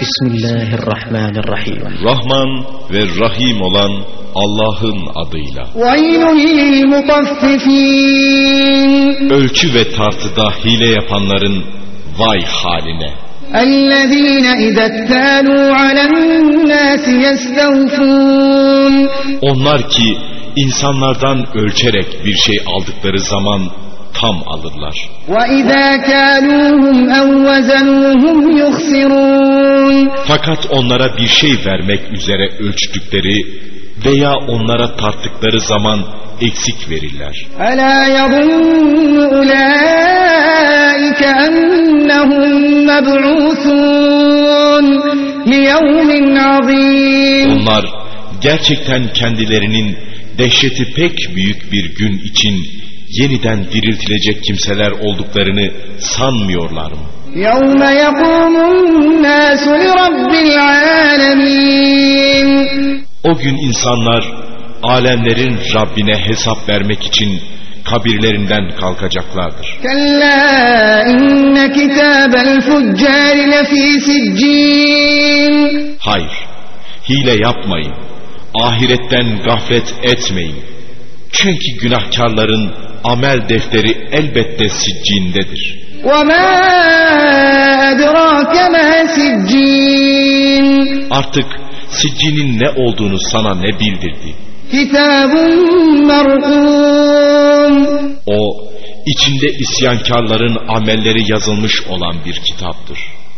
Bismillahirrahmanirrahim. Rahman ve Rahim olan Allah'ın adıyla. Ölçü ve tartıda hile yapanların vay haline. Onlar ki insanlardan ölçerek bir şey aldıkları zaman tam alırlar. Fakat onlara bir şey vermek üzere ölçtükleri veya onlara tarttıkları zaman eksik verirler. Onlar gerçekten kendilerinin dehşeti pek büyük bir gün için yeniden diriltilecek kimseler olduklarını sanmıyorlar mı? يَوْمَ يَقُومُ النَّاسُ لِرَبِّ الْعَالَمِينَ O gün insanlar alemlerin Rabbine hesap vermek için kabirlerinden kalkacaklardır. كلا إن كتاب الفجار لفي سجين Hayır, hile yapmayın. Ahiretten gaflet etmeyin. Çünkü günahkarların amel defteri elbette siccindedir. Artık siccinin ne olduğunu sana ne bildirdi? O, içinde isyankarların amelleri yazılmış olan bir kitaptır.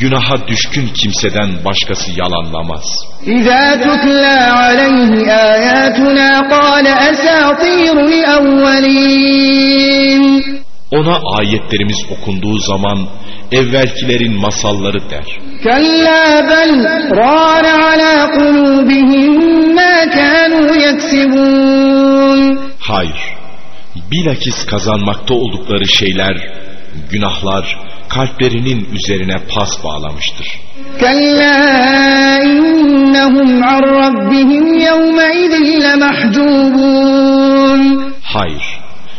günaha düşkün kimseden başkası yalanlamaz. İza tutla aleyhi ayatuna qala asatirul evvelin. Ona ayetlerimiz okunduğu zaman evvelkilerin masalları der. Hayır. Bilakis kazanmakta oldukları şeyler, günahlar kalplerinin üzerine pas bağlamıştır. Hayır,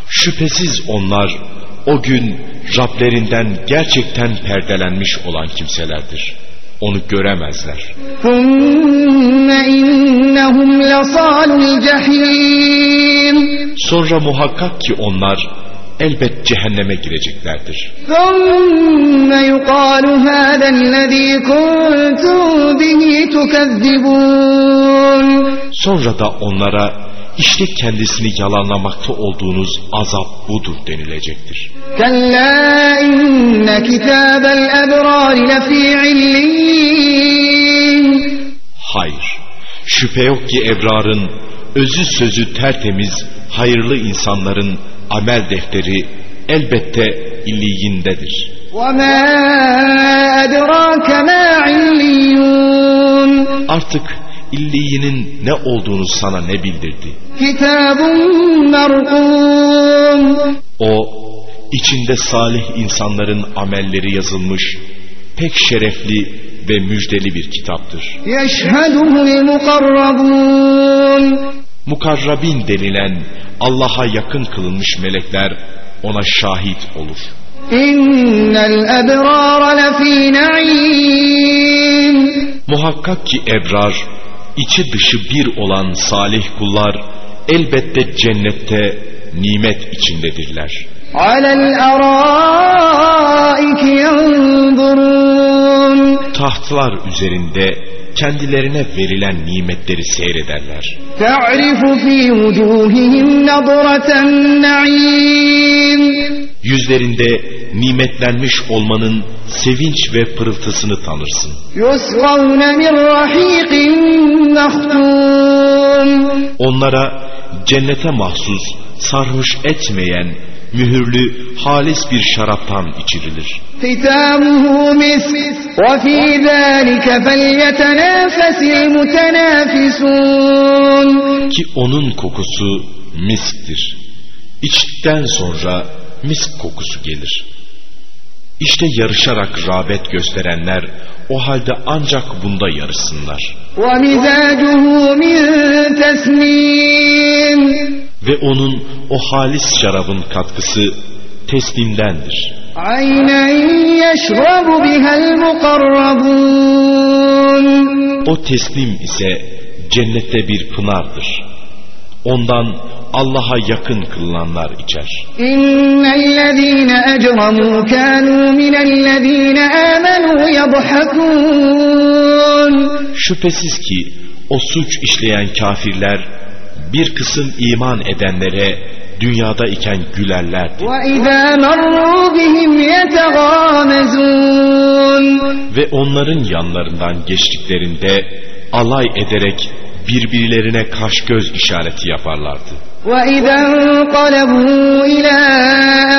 şüphesiz onlar o gün Rablerinden gerçekten perdelenmiş olan kimselerdir. Onu göremezler. Sonra muhakkak ki onlar elbet cehenneme gireceklerdir. Sonra da onlara işte kendisini yalanlamakta olduğunuz azap budur denilecektir. Hayır, şüphe yok ki ebrarın, özü sözü tertemiz, hayırlı insanların amel defteri elbette illiyindedir. Artık illiyinin ne olduğunu sana ne bildirdi? O, içinde salih insanların amelleri yazılmış, pek şerefli ve müjdeli bir kitaptır. Mukarrabin denilen Allah'a yakın kılınmış melekler ona şahit olur. Muhakkak ki ebrar, içi dışı bir olan salih kullar elbette cennette nimet içindedirler. Tahtlar üzerinde kendilerine verilen nimetleri seyrederler. Yüzlerinde nimetlenmiş olmanın sevinç ve pırıltısını tanırsın. Onlara cennete mahsus sarhoş etmeyen mühürlü halis bir şaraptan içirilir. ختامه مسك وفي ذلك فليتنافس المتنافسون Ki onun kokusu misktir. İçtikten sonra misk kokusu gelir. İşte yarışarak rağbet gösterenler o halde ancak bunda yarışsınlar. ومزاجه من تسنيم ve onun o halis şarabın katkısı teslimdendir. O teslim ise cennette bir pınardır. Ondan Allah'a yakın kılılanlar içer. Şüphesiz ki o suç işleyen kafirler bir kısım iman edenlere dünyada iken gülerlerdi. Ve onların yanlarından geçtiklerinde alay ederek birbirlerine kaş göz işareti yaparlardı. وإذا انقلبوا إلى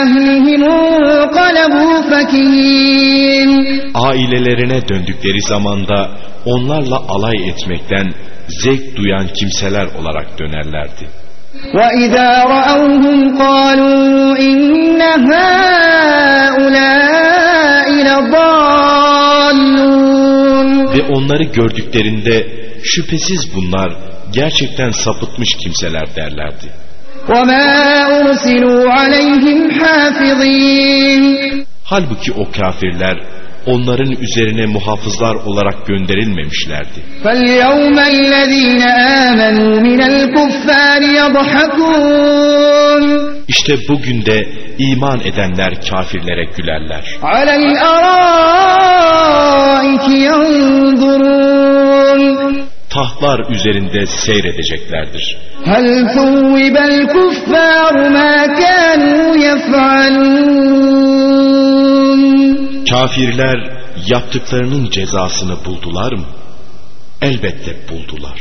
أهلهم انقلبوا فكهين Ailelerine döndükleri zamanda onlarla alay etmekten zevk duyan kimseler olarak dönerlerdi. وإذا رأوهم قالوا إن هؤلاء لضالون Ve onları gördüklerinde şüphesiz bunlar gerçekten sapıtmış kimseler derlerdi. Halbuki o kafirler onların üzerine muhafızlar olarak gönderilmemişlerdi. İşte bugün de iman edenler kafirlere gülerler tahtlar üzerinde seyredeceklerdir. Kafirler yaptıklarının cezasını buldular mı? Elbette buldular.